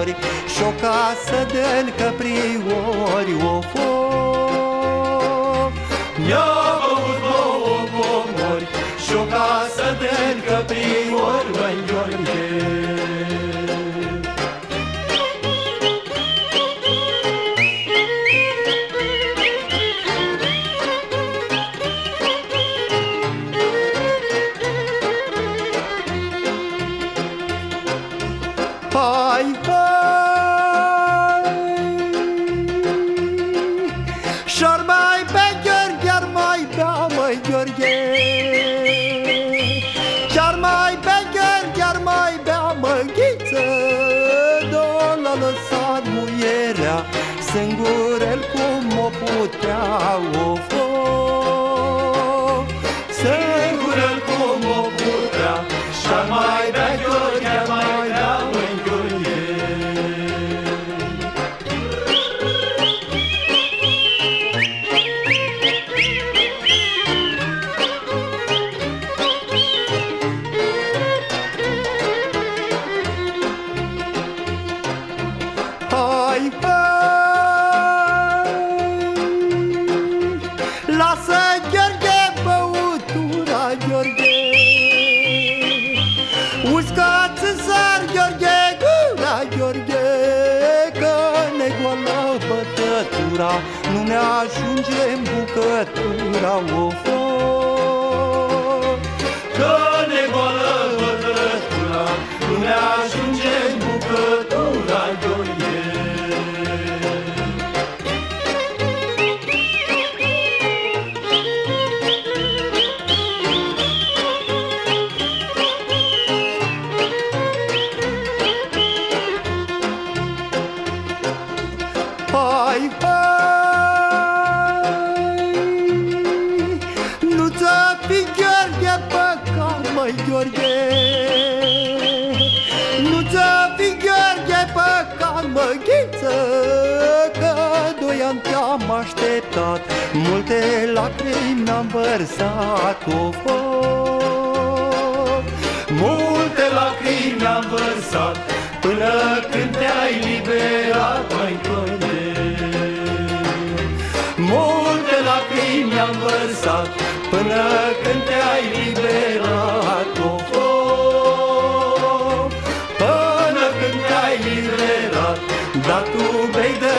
comori Și o casă de-n căpriori, of, of. Mi-a Hay hay. Şarmay ben gör germay damay gör gel Şarmay ben gör germay damay git Dolalı sar bu yere. Sen gör el como putea o goală bătătura Nu ne ajunge în bucătura, of, of. Păcat, măi Gheorghe. Nu ți-a fi Gheorghe păcat, măghiță Că doi ani te-am așteptat. Multe lacrimi mi-am vărsat, of, of Multe lacrimi mi-am vărsat Până când te-ai liberat, măi Gheorghe Multe lacrimi mi-am vărsat Până când te-ai liberat, tu vei de